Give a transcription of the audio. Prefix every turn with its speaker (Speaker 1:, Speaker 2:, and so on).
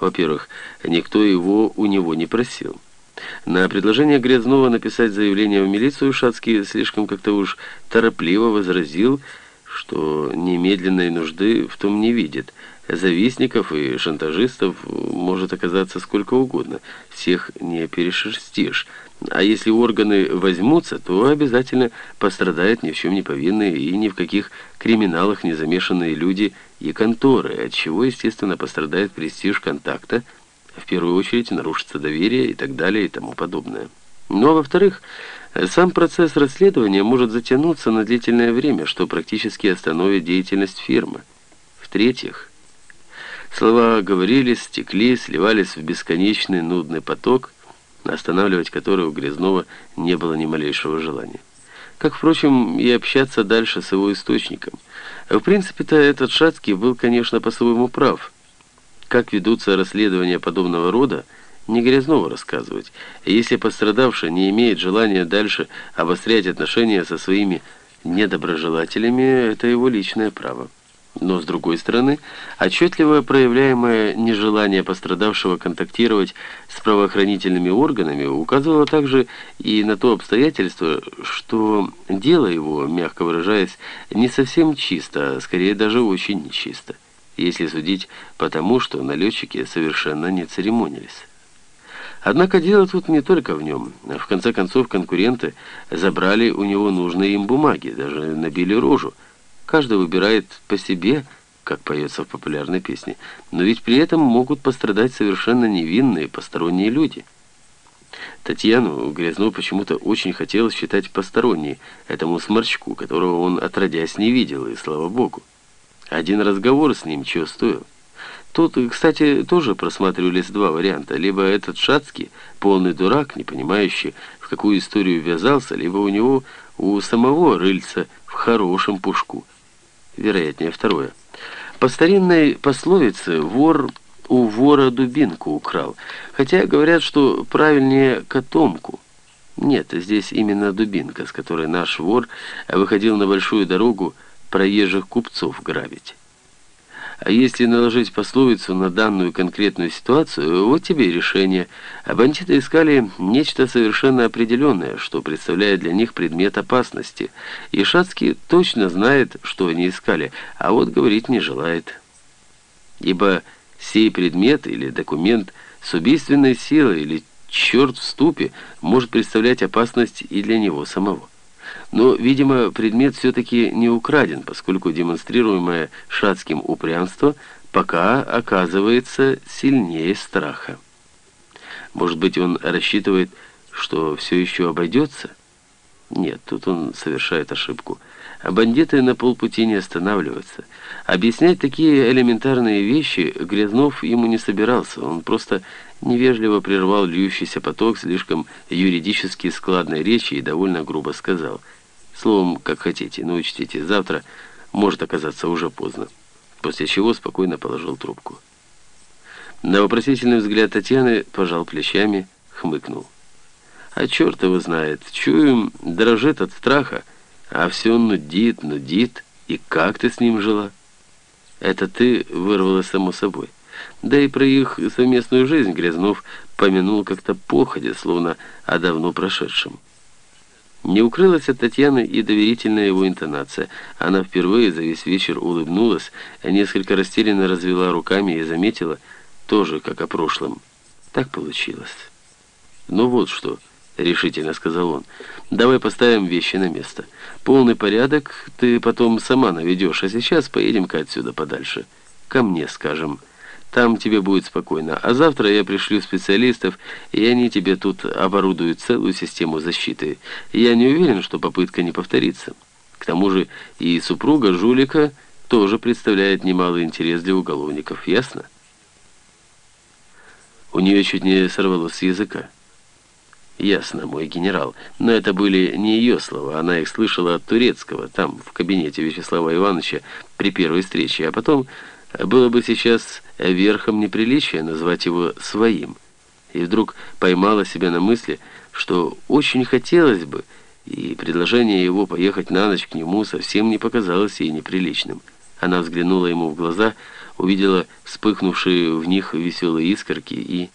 Speaker 1: Во-первых, никто его у него не просил. На предложение Грязнова написать заявление в милицию Шацкий слишком как-то уж торопливо возразил, что немедленной нужды в том не видит. Завистников и шантажистов может оказаться сколько угодно. Всех не перешерстишь. А если органы возьмутся, то обязательно пострадают ни в чем не повинные и ни в каких криминалах не замешанные люди и конторы, от чего, естественно, пострадает престиж контакта, в первую очередь нарушится доверие и так далее и тому подобное. Ну а во-вторых, сам процесс расследования может затянуться на длительное время, что практически остановит деятельность фирмы. В-третьих, слова говорились, стекли, сливались в бесконечный нудный поток, останавливать который у Грязнова не было ни малейшего желания. Как, впрочем, и общаться дальше с его источником. В принципе-то этот Шацкий был, конечно, по-своему прав. Как ведутся расследования подобного рода, не Грязнова рассказывать. Если пострадавший не имеет желания дальше обострять отношения со своими недоброжелателями, это его личное право. Но, с другой стороны, отчетливо проявляемое нежелание пострадавшего контактировать с правоохранительными органами указывало также и на то обстоятельство, что дело его, мягко выражаясь, не совсем чисто, а скорее даже очень нечисто, если судить по тому, что налетчики совершенно не церемонились. Однако дело тут не только в нем. В конце концов, конкуренты забрали у него нужные им бумаги, даже набили рожу – Каждый выбирает по себе, как поется в популярной песне, но ведь при этом могут пострадать совершенно невинные посторонние люди. Татьяну Грязнову почему-то очень хотелось считать посторонней, этому сморчку, которого он отродясь не видел, и слава богу. Один разговор с ним чего стоил. Тут, кстати, тоже просматривались два варианта. Либо этот Шацкий, полный дурак, не понимающий, в какую историю ввязался, либо у него, у самого рыльца в хорошем пушку – вероятнее второе. По старинной пословице «вор у вора дубинку украл», хотя говорят, что правильнее «котомку». Нет, здесь именно дубинка, с которой наш вор выходил на большую дорогу проезжих купцов грабить. А если наложить пословицу на данную конкретную ситуацию, вот тебе и решение. А бандиты искали нечто совершенно определенное, что представляет для них предмет опасности. И Шацкий точно знает, что они искали, а вот говорить не желает. Ибо сей предмет или документ с убийственной силой или черт в ступе может представлять опасность и для него самого. Но, видимо, предмет все-таки не украден, поскольку демонстрируемое шацким упрямство пока оказывается сильнее страха. Может быть, он рассчитывает, что все еще обойдется? Нет, тут он совершает ошибку. А бандиты на полпути не останавливаются. Объяснять такие элементарные вещи Грязнов ему не собирался. Он просто невежливо прервал льющийся поток слишком юридически складной речи и довольно грубо сказал. Словом, как хотите, но учтите, завтра может оказаться уже поздно. После чего спокойно положил трубку. На вопросительный взгляд Татьяны пожал плечами, хмыкнул. А черт его знает, чуем, дрожит от страха, а все нудит, нудит, и как ты с ним жила? Это ты вырвала само собой. Да и про их совместную жизнь Грязнов помянул как-то походя, словно о давно прошедшем. Не укрылась от Татьяны и доверительная его интонация. Она впервые за весь вечер улыбнулась, несколько растерянно развела руками и заметила, тоже как о прошлом. Так получилось. «Ну вот что», — решительно сказал он, — «давай поставим вещи на место. Полный порядок ты потом сама наведешь, а сейчас поедем-ка отсюда подальше. Ко мне, скажем». Там тебе будет спокойно. А завтра я пришлю специалистов, и они тебе тут оборудуют целую систему защиты. Я не уверен, что попытка не повторится. К тому же и супруга жулика тоже представляет немалый интерес для уголовников, ясно? У нее чуть не сорвалось с языка. «Ясно, мой генерал. Но это были не ее слова. Она их слышала от Турецкого, там, в кабинете Вячеслава Ивановича, при первой встрече. А потом было бы сейчас верхом неприличия назвать его своим. И вдруг поймала себя на мысли, что очень хотелось бы, и предложение его поехать на ночь к нему совсем не показалось ей неприличным. Она взглянула ему в глаза, увидела вспыхнувшие в них веселые искорки и